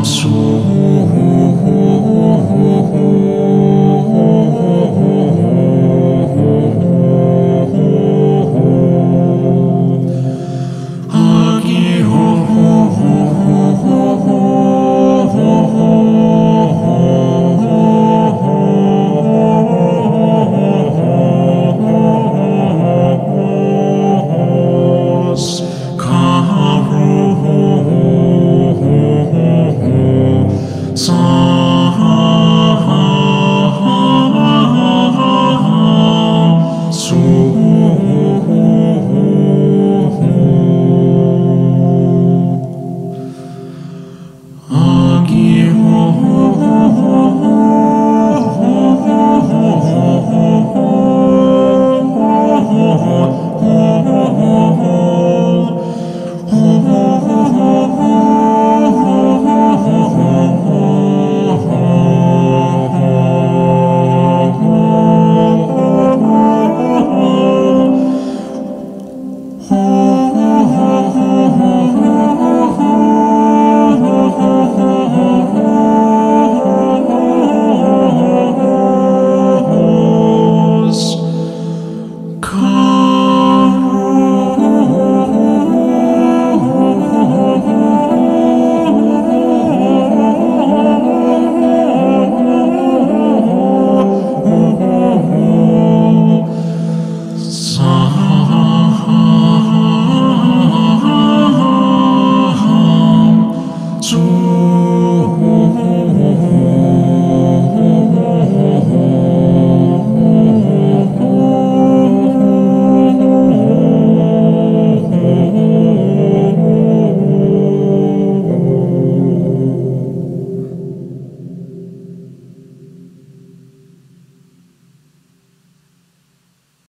nosso